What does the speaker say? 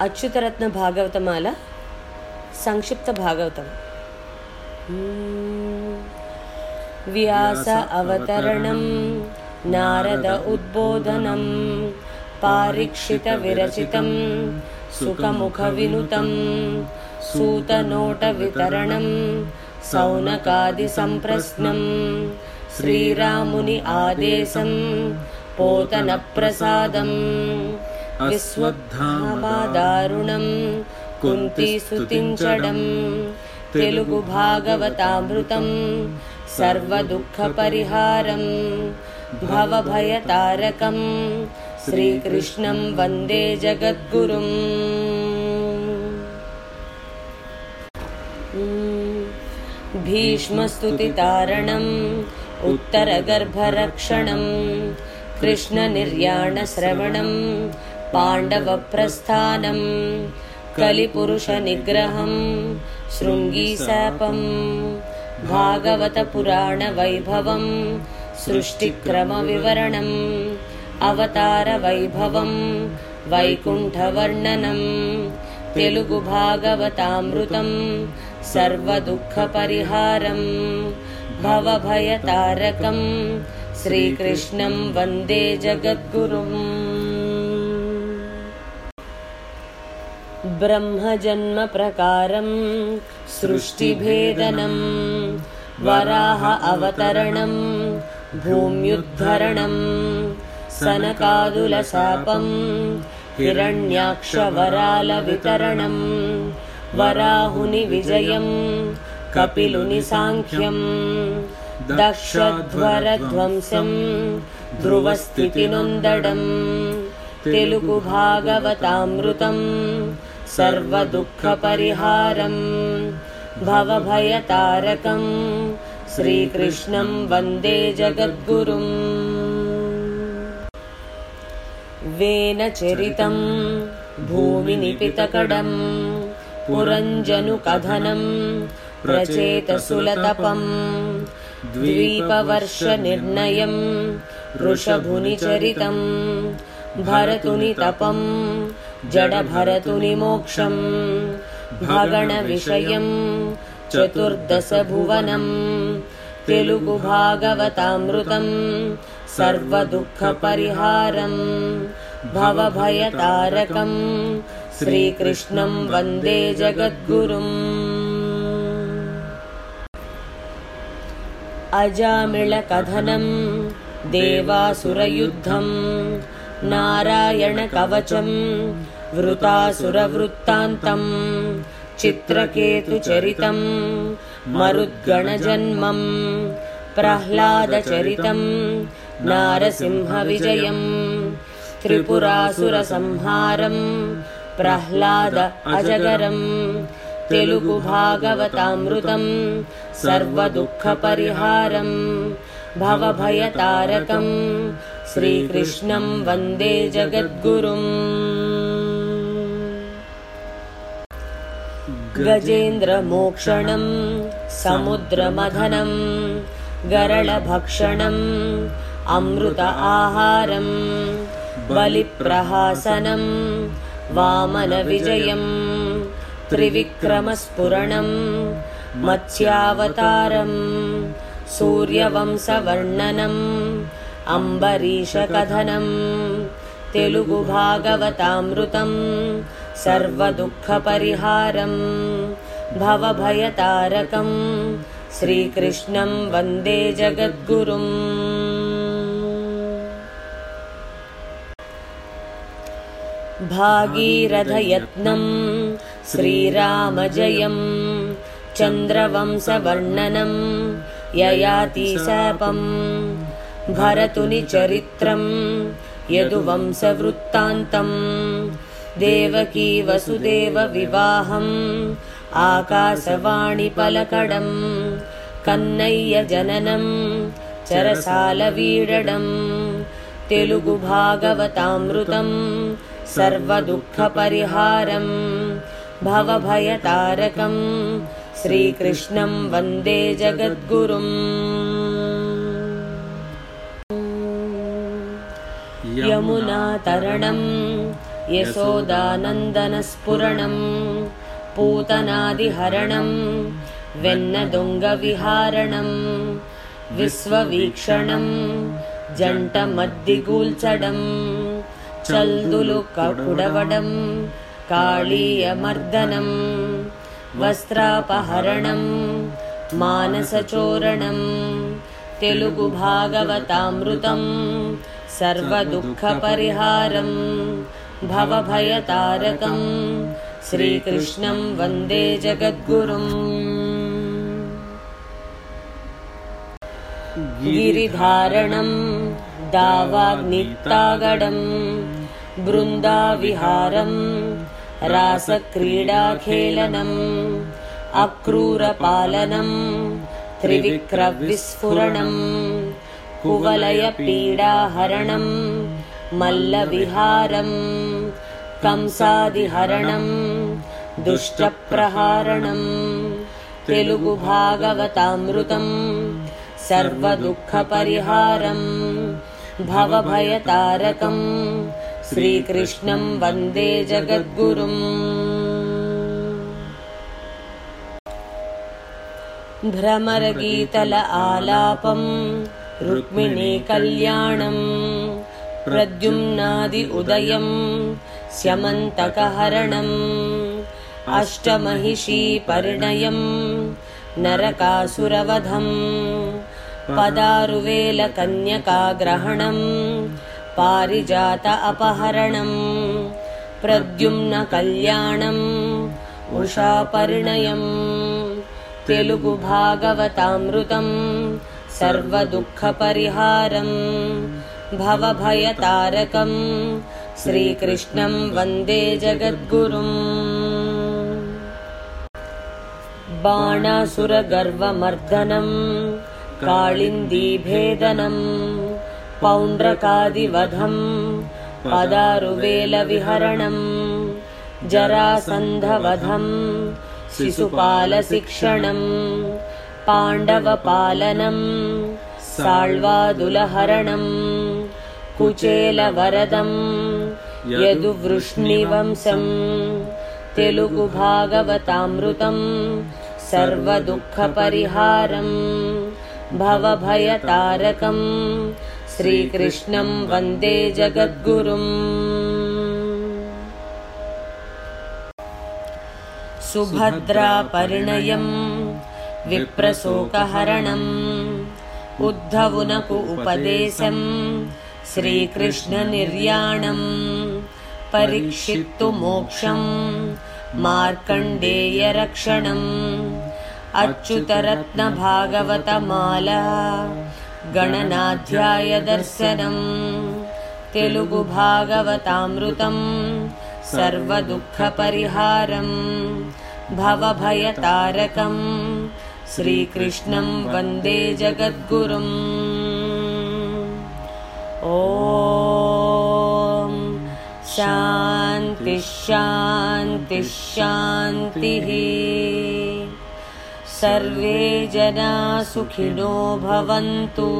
अच्युतरत्नभागवतमाला संक्षिप्तभागवतम्। व्यास अवतरणं नारद उद्बोधनं पारीक्षितविरचितं सुखमुखविनुतं सूतनोटवितरणं सौनकादिसम्प्रश्नं श्रीरामुनि आदेशं पोतनप्रसादम् विश्वधामादारुणं कुन्तीस्तुतिञ्चडम् तेलुगुभागवतामृतं सर्वदुःखपरिहारं भवभयतारकं श्रीकृष्णं वन्दे जगद्गुरुम्। भीष्मस्तुतितारणम्। उत्तरगर्भरक्षणम्। कृष्णनिर्याणश्रवणं पाण्डवप्रस्थानम् कलिपुरुषनिग्रहम् शृङ्गीशापम् भागवतपुराणवैभवम् सृष्टिक्रमविवरणम् अवतारवैभवम् वैकुण्ठवर्णनम् तेलुगुभागवतामृतम् सर्वदुःखपरिहारम् भवभयतारकम् श्रीकृष्णं वन्दे जगद्गुरुम् ब्रह्मजन्मप्रकारं सृष्टिभेदनं वराह अवतरणं भूम्युद्धरणं कपिलुनि साङ्ख्यम् दक्षध्वरध्वंसं ध्रुवस्थितिनन्दडम् तेलुगुभागवतामृतम् सर्वदुःखपरिहारम् भवभयतारकम् श्रीकृष्णं वन्दे जगद्गुरुम्। वेनचरितं भूमिनिपितकडम् पुरञ्जनुकथनं प्रचेतसुलतपम् द्वीपवर्षनिर्णयम् वृषभुनिचरितम् भरतुनितपम् जडभरतुनि मोक्षम् भगणविषयम् चतुर्दशभुवनम्। तेलुगुभागवतामृतम्। सर्वदुःखपरिहारम्। भवभयतारकम्। श्रीकृष्णं वन्दे जगद्गुरुम्। अजामिळकथनम् देवासुरयुद्धम् नारायणकवचम् वृतासुरवृत्तान्तम् चित्रकेतुचरितम् मरुद्गणजन्मम् प्रह्लादचरितम् नारसिंहविजयम् त्रिपुरासुरसंहारम् प्रह्लाद अजगरम् तेलुगुभागवतामृतम् सर्वदुःखपरिहारम् भवभयतारकम् श्रीकृष्णं वन्दे जगद्गुरुम्। गजेन्द्रमोक्षणम् समुद्रमथनम् गरलभक्षणम् अमृत आहारम् बलिप्रहासनम् वामनविजयम् त्रिविक्रमस्फुरणम् मत्स्यावतारम् सूर्यवंशवर्णनम् अम्बरीषकथनम्। तेलुगुभागवतामृतम्। सर्वदुःखपरिहारम्। भवभयतारकम्। श्रीकृष्णं वन्दे जगद्गुरुम्। भागीरथयत्नम्। श्रीरामजयम्। चन्द्रवंशवर्णनम्। ययाति शापम् भरतुनि चरित्रम् यदुवंशवृत्तान्तम् देवकी वसुदेवविवाहम् आकाशवाणिपलकडम् कन्नय्यजननम् चरसालवीडडम् तेलुगुभागवतामृतम् सर्वदुःखपरिहारम् भवभयतारकम् श्रीकृष्णं वन्दे जगद्गुरुम् यमुनातरणम् यशोदानन्दनस्फुरणम् पूतनादिहरणम् वेन्नदुङ्गविहारणम् विश्ववीक्षणम् जण्टमद्दिगूल्चडम् चल्दुलुकुडवडम् काळीयमर्दनम् वस्त्रापहरणम् मानसचोरणम् तेलुगुभागवतामृतम् सर्वदुःखपरिहारम् भवभयतारकम् श्रीकृष्णम् वन्दे जगद्गुरुम्। गिरिधारणम् दावाग्नितागडम् बृन्दाविहारम् रासक्रीडाखेलनम् अक्रूरपालनम् त्रिविक्रविस्फुरणम् कुवलयपीडाहरणम् मल्लविहारम् कंसादिहरणम् दुष्टप्रहारणम् तेलुगुभागवतामृतम् सर्वदुःखपरिहारम् भवभयतारकम् श्रीकृष्णम् वन्दे जगद्गुरुम्। भ्रमरगीतल आलापम् रुक्मिणीकल्याणम् प्रद्युम्नादि उदयम् स्यमन्तकहरणम् अष्टमहिषीपरिणयम् नरकासुरवधम् पदारुवेलकन्यकाग्रहणम् पारिजात अपहरणम् प्रद्युम्नकल्याणम् उषापरिणयम् तेलुगुभागवतामृतम् सर्वदुःखपरिहारम् भवभयतारकम् श्रीकृष्णम् वन्दे जगद्गुरुम् बाणासुरगर्वमर्दनम् काळिन्दीभेदनम् पौण्ड्रकादिवधम् पदारुवेलविहरणम् जरासन्धवधम् शिशुपालशिक्षणम् पाण्डवपालनम् साल्वादुलहरणम् कुचेलवरदम् यदुवृष्णिवंशम् तेलुगुभागवतामृतम् सर्वदुःखपरिहारम् भवभयतारकम् श्रीकृष्णम् वन्दे जगद्गुरुम्। सुभद्रापरिणयम् विप्रशोकहरणम् उद्धवुनकु उपदेशम् श्रीकृष्णनिर्याणम् परीक्षित्तु मोक्षम् मार्कण्डेयरक्षणम् अच्युतरत्नभागवतमाला गणनाध्यायदर्शनम् तेलुगुभागवतामृतम् सर्वदुःखपरिहारम् भवभयतारकम् श्रीकृष्णम् वन्दे जगद्गुरुम्। ॐ शान्तिः। सर्वे जना सुखिनो भवन्तु